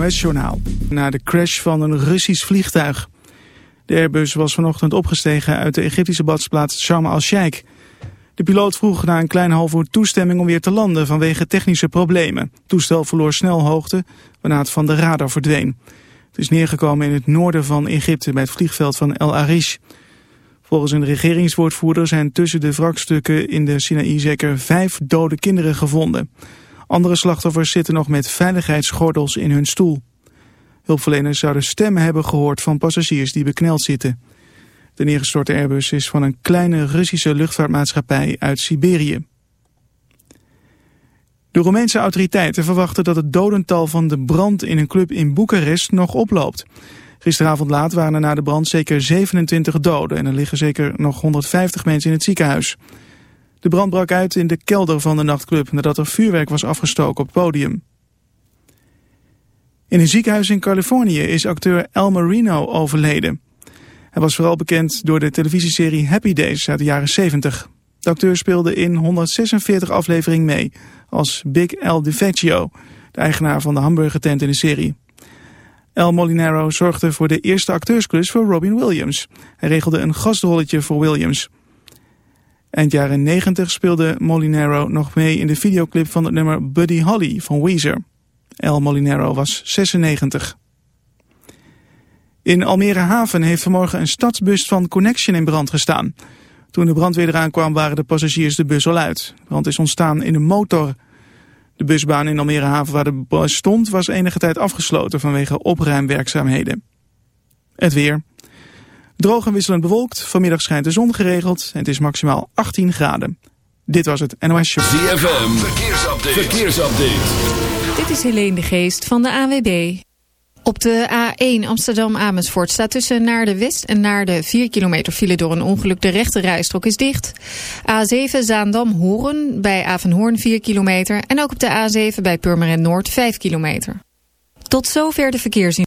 NOS-journaal. Na de crash van een Russisch vliegtuig. De Airbus was vanochtend opgestegen uit de Egyptische badsplaats Sharm el-Sheikh. De piloot vroeg na een klein half uur toestemming om weer te landen vanwege technische problemen. Toestel verloor snel hoogte, waarna het van de radar verdween. Het is neergekomen in het noorden van Egypte bij het vliegveld van El Arish. Volgens een regeringswoordvoerder zijn tussen de wrakstukken in de Sinaï zeker vijf dode kinderen gevonden. Andere slachtoffers zitten nog met veiligheidsgordels in hun stoel. Hulpverleners zouden stemmen hebben gehoord van passagiers die bekneld zitten. De neergestorte Airbus is van een kleine Russische luchtvaartmaatschappij uit Siberië. De Roemeense autoriteiten verwachten dat het dodental van de brand in een club in Boekarest nog oploopt. Gisteravond laat waren er na de brand zeker 27 doden en er liggen zeker nog 150 mensen in het ziekenhuis. De brand brak uit in de kelder van de nachtclub nadat er vuurwerk was afgestoken op het podium. In een ziekenhuis in Californië is acteur Al Marino overleden. Hij was vooral bekend door de televisieserie Happy Days uit de jaren 70. De acteur speelde in 146 afleveringen mee als Big Al DiVecchio, de eigenaar van de hamburgertent in de serie. El Molinaro zorgde voor de eerste acteursklus voor Robin Williams. Hij regelde een gastrolletje voor Williams. Eind jaren 90 speelde Molinaro nog mee in de videoclip van het nummer Buddy Holly van Weezer. El Molinaro was 96. In Almere Haven heeft vanmorgen een stadsbus van Connection in brand gestaan. Toen de brandweer eraan kwam waren de passagiers de bus al uit. brand is ontstaan in een motor. De busbaan in Almere Haven waar de bus stond was enige tijd afgesloten vanwege opruimwerkzaamheden. Het weer. Droog en wisselend bewolkt. Vanmiddag schijnt de zon geregeld en het is maximaal 18 graden. Dit was het NOS Show. ZFM. Verkeersupdate. Verkeersupdate. Dit is Helene de Geest van de AWB. Op de A1 Amsterdam-Amersfoort staat tussen naar de West en naar de 4 kilometer file door een ongeluk. De rechte rijstrook is dicht. A7 Zaandam-Horen bij Avenhoorn 4 kilometer. En ook op de A7 bij Purmerend Noord 5 kilometer. Tot zover de verkeersin.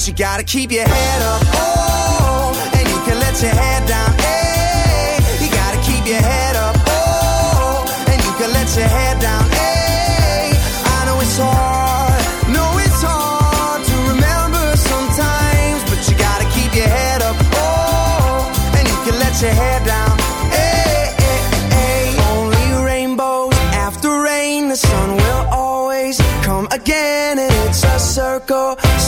But you gotta keep your head up, oh, and you can let your head down, hey. You gotta keep your head up, oh, and you can let your head down, hey. I know it's hard, know it's hard to remember sometimes, but you gotta keep your head up, oh, and you can let your head down, hey, hey, hey. Only rainbows after rain, the sun will always come again, and it's a circle,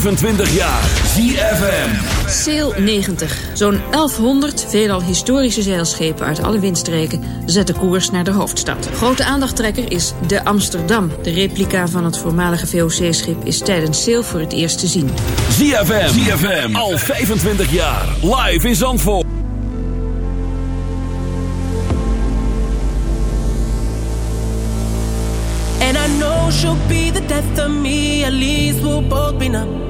25 jaar ZFM. Sail 90. Zo'n 1100 veelal historische zeilschepen uit alle windstreken zetten koers naar de hoofdstad. Grote aandachttrekker is de Amsterdam. De replica van het voormalige VOC-schip is tijdens Sail voor het eerst te zien. ZFM. ZFM. Al 25 jaar. Live in Zandvoort. And I know she'll be the death of me, at least we'll both be numb.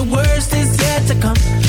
The worst is yet to come.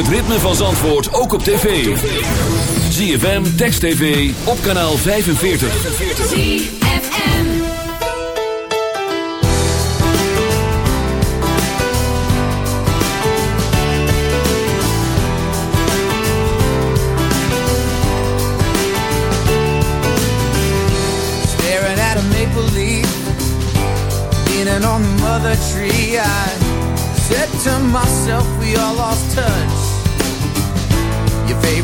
Het ritme van Zandvoort ook op tv. ZFM, Text TV, op kanaal 45. ZFM. Staring at a maple leaf, leaning on the mother tree. I said to myself, we all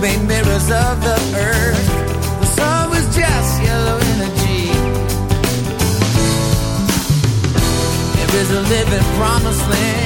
rings made mirrors of the earth. The sun was just yellow energy. There is a living promised land,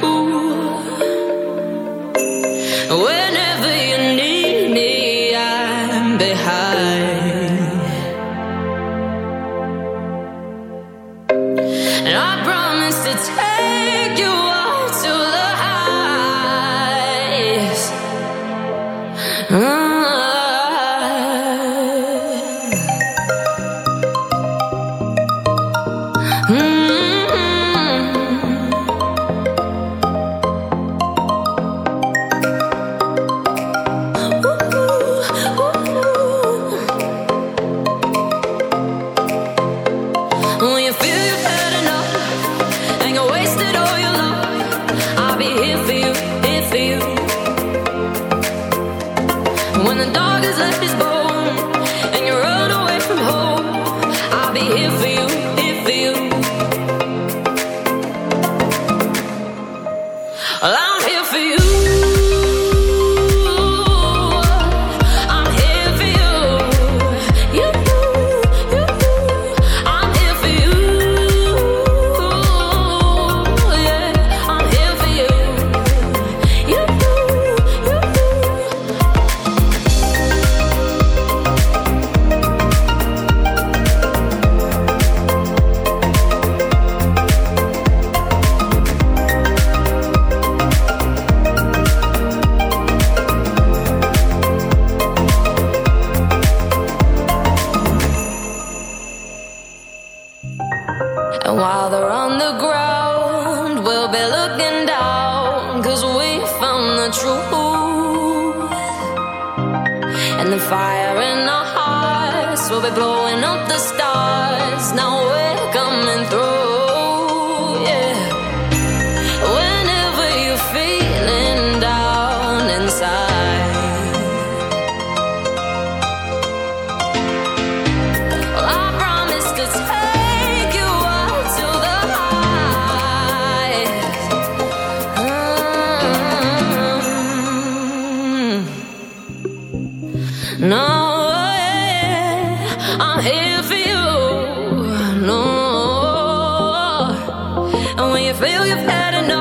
feel you've had enough.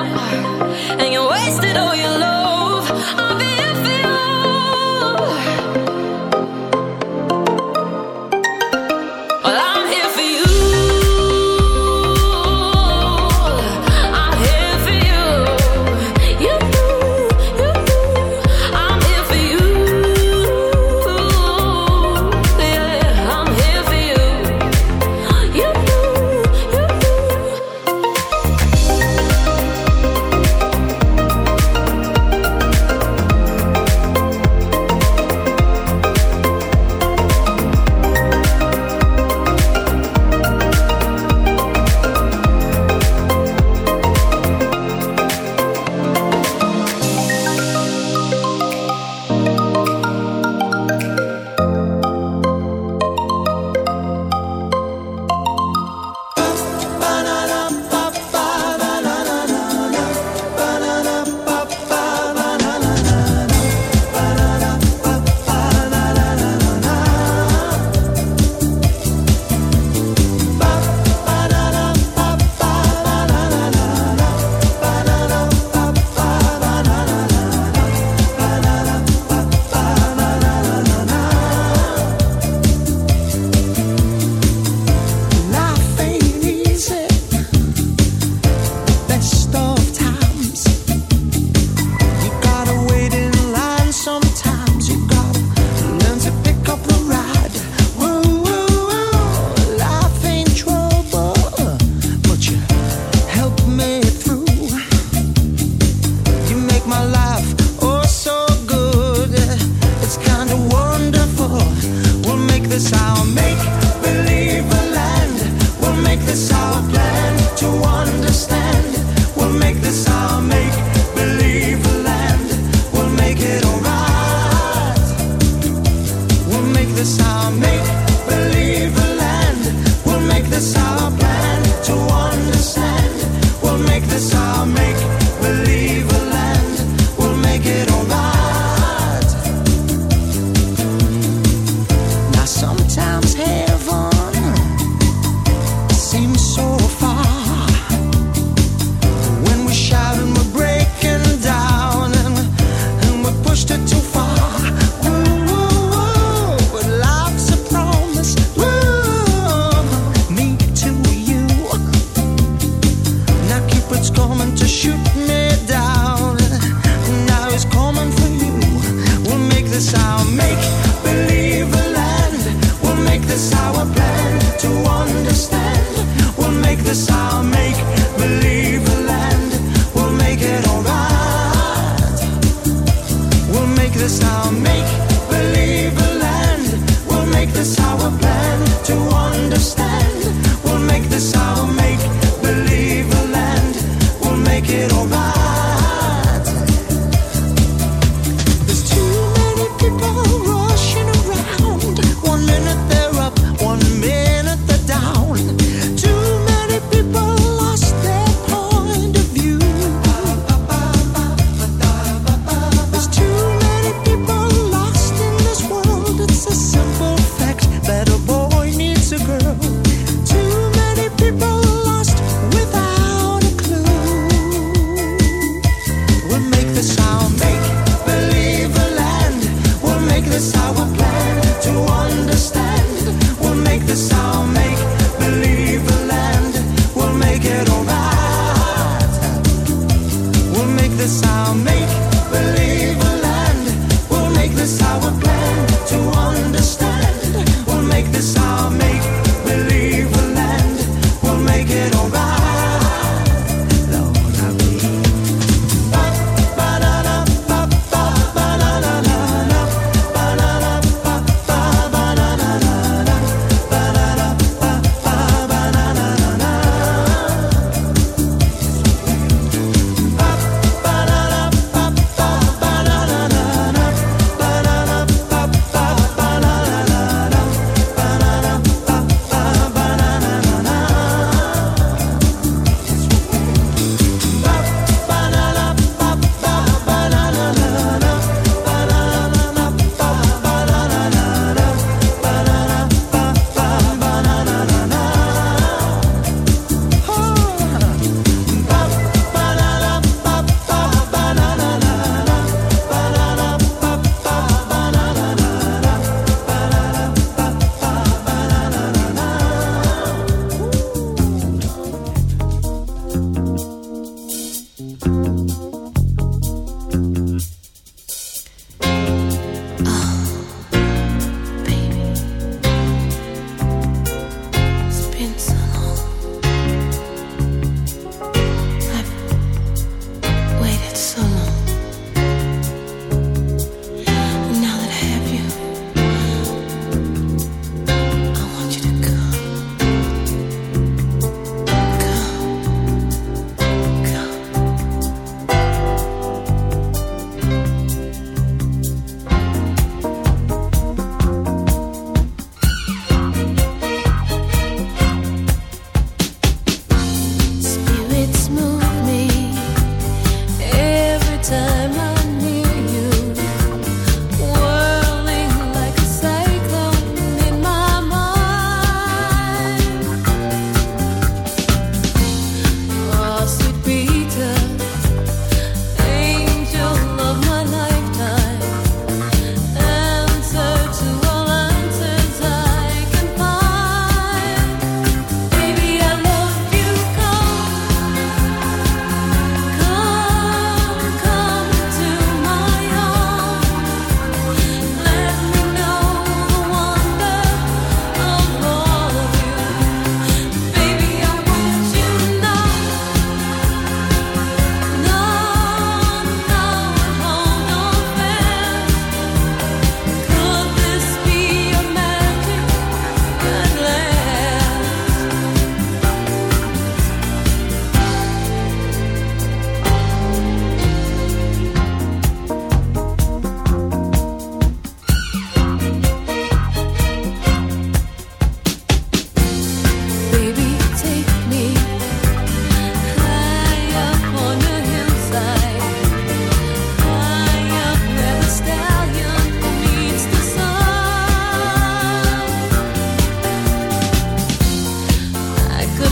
I'll make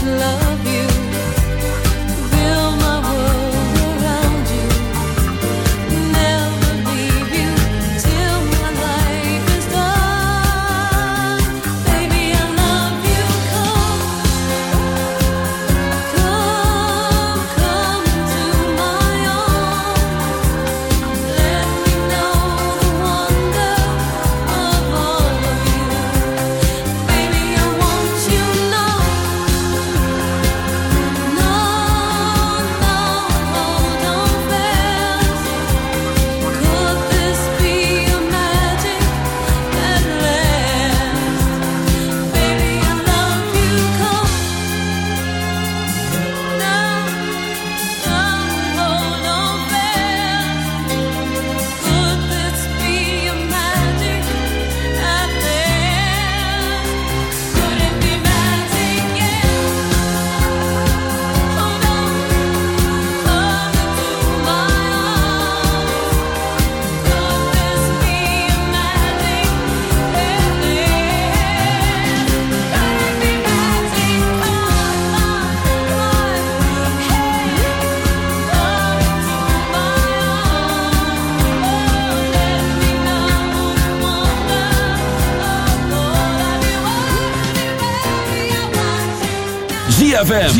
love.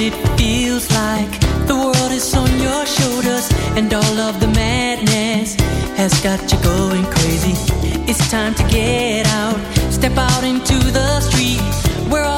it feels like the world is on your shoulders and all of the madness has got you going crazy. It's time to get out, step out into the street where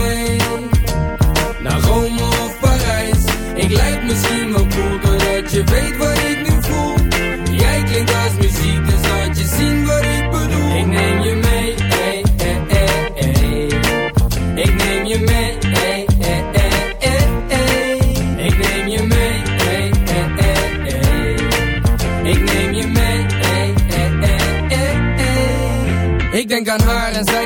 je weet wat ik nu voel. Jij klinkt als muziek, dus laat je zien wat ik bedoel. Ik neem je mee, ey, ey, ey, ey. Ik neem je mee, ey, ey, ey, ey, ey. Ik neem je mee, ey, ey, ey, ey. Ik neem je mee, ey, ey, ey, ey, ey. Ik denk aan haar en zij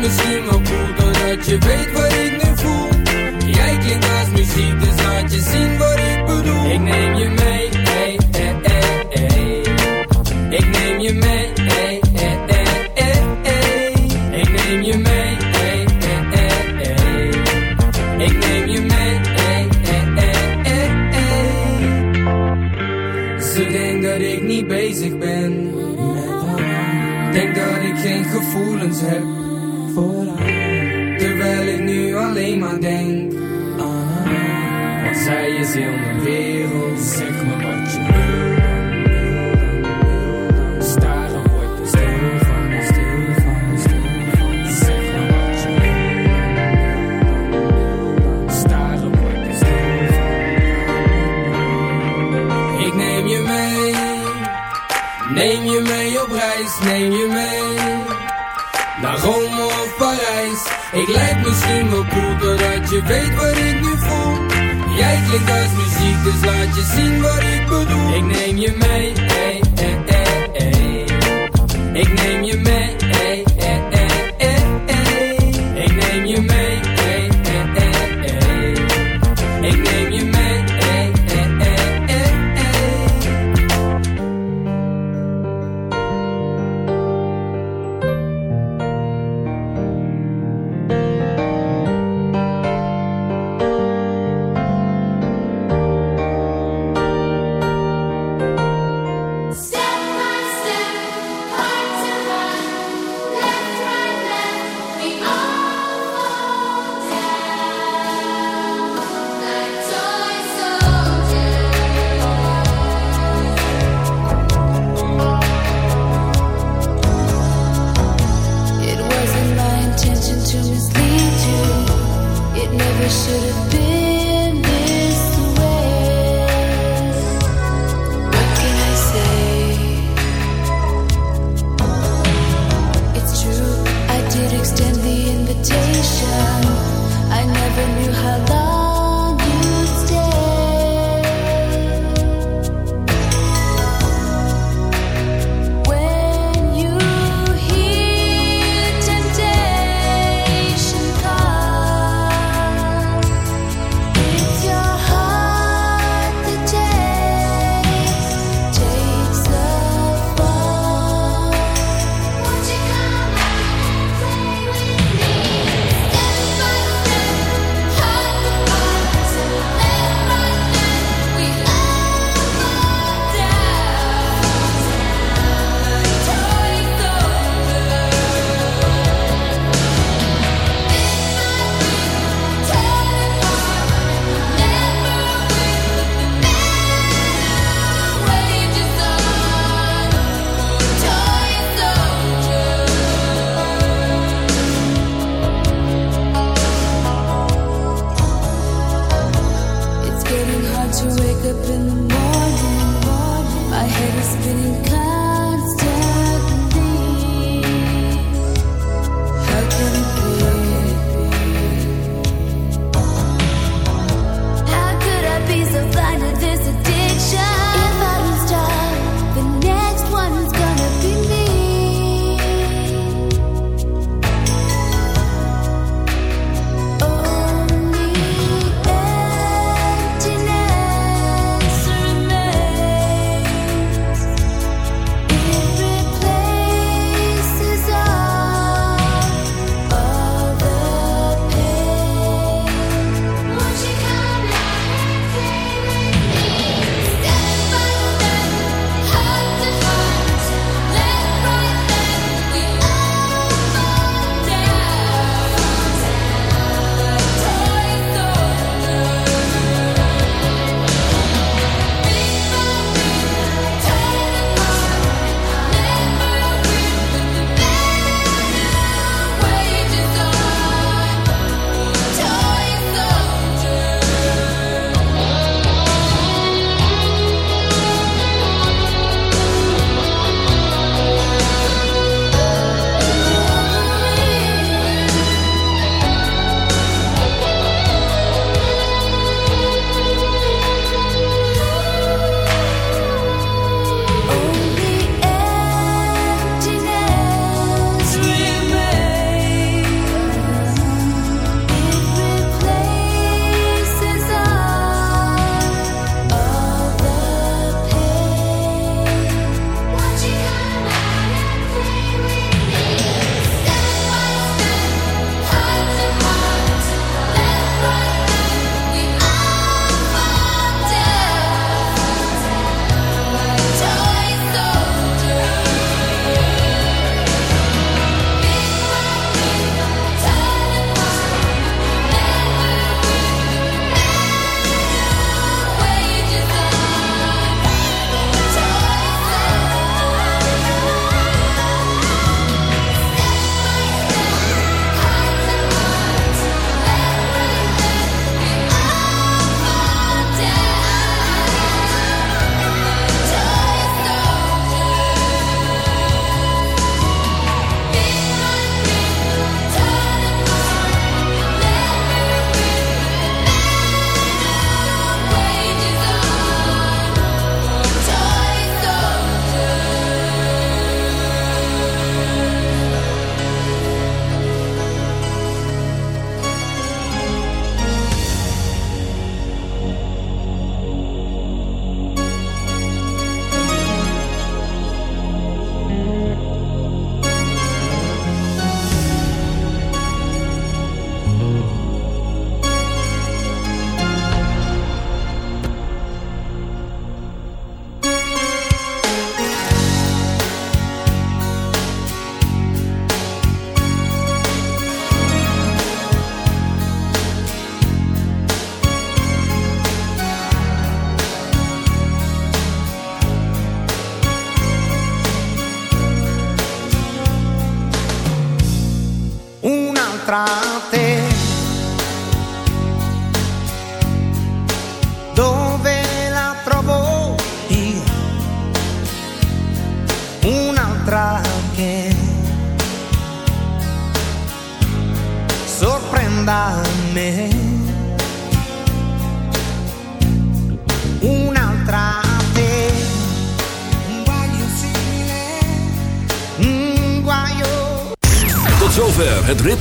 Misschien wel cool doordat je weet wat ik nu voel. Jij klinkt als muziek, dus laat je zien wat ik bedoel. Ik neem je